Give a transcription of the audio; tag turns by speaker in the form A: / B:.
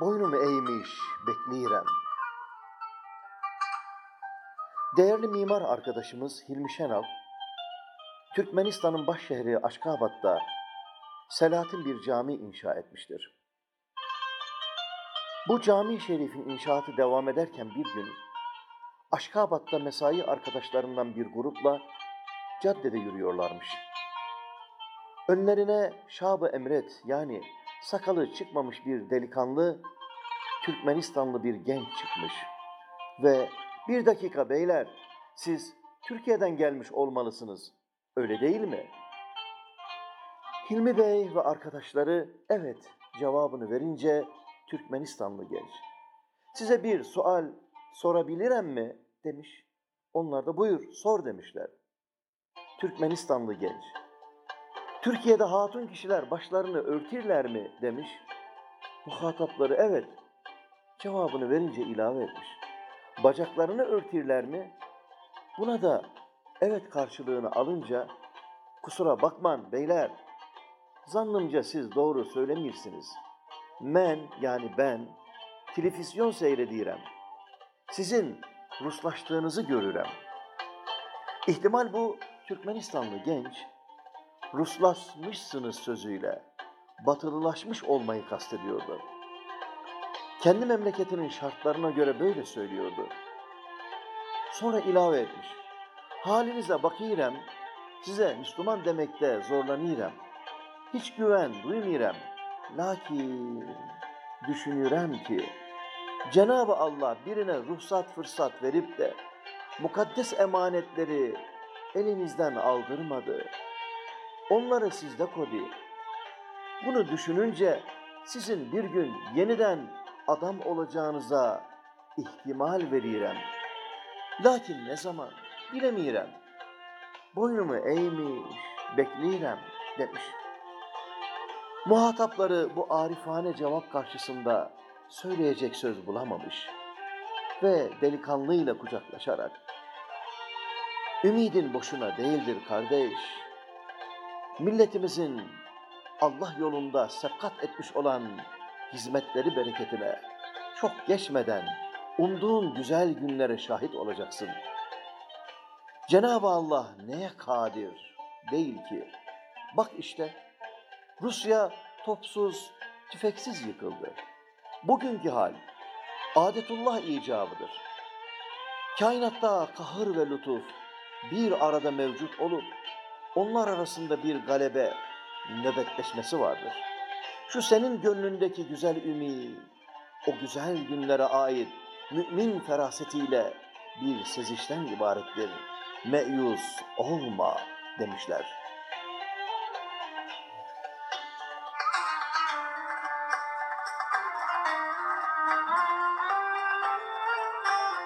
A: boynumu eğmiş bekleyirem. Değerli mimar arkadaşımız Hilmi Şenal, Türkmenistan'ın baş şehri Aşkabat'ta Selahattin bir cami inşa etmiştir. Bu cami şerifin inşaatı devam ederken bir gün Aşkabat'ta mesai arkadaşlarından bir grupla caddede yürüyorlarmış. Önlerine Şab-ı Emret yani sakalı çıkmamış bir delikanlı, Türkmenistanlı bir genç çıkmış. Ve bir dakika beyler, siz Türkiye'den gelmiş olmalısınız, öyle değil mi? Hilmi Bey ve arkadaşları evet cevabını verince Türkmenistanlı genç. Size bir sual sorabilirim mi demiş. Onlar da buyur sor demişler. Türkmenistanlı genç. Türkiye'de hatun kişiler başlarını örtirler mi demiş. Muhatapları evet. Cevabını verince ilave etmiş. Bacaklarını örtirler mi? Buna da evet karşılığını alınca kusura bakman beyler. Zannımca siz doğru söylemirsiniz. Men yani ben televizyon seyredirem. Sizin Ruslaştığınızı görürem. İhtimal bu Türkmenistanlı genç Ruslaşmışsınız sözüyle batılılaşmış olmayı kastediyordu. Kendi memleketinin şartlarına göre böyle söylüyordu. Sonra ilave etmiş. Halinize bakirem, size Müslüman demekte zorlanırem. Hiç güven duymirem. Lakin düşünürem ki Cenab-ı Allah birine ruhsat fırsat verip de mukaddes emanetleri elinizden aldırmadı. Onları sizde kodu. Bunu düşününce sizin bir gün yeniden adam olacağınıza ihtimal verirem. Lakin ne zaman bilemirem. Boynumu eğmiş, bekleyirem demiş. Muhatapları bu arifane cevap karşısında söyleyecek söz bulamamış ve delikanlıyla kucaklaşarak Ümidin boşuna değildir kardeş. Milletimizin Allah yolunda sebkat etmiş olan hizmetleri bereketine çok geçmeden umduğun güzel günlere şahit olacaksın. Cenab-ı Allah neye kadir değil ki? Bak işte Rusya topsuz, tüfeksiz yıkıldı. Bugünkü hal adetullah icabıdır. Kainatta kahır ve lütuf bir arada mevcut olup onlar arasında bir galebe, nöbetleşmesi vardır. Şu senin gönlündeki güzel ümit, o güzel günlere ait mümin ferasetiyle bir sezişten ibarettir. Meyus olma demişler.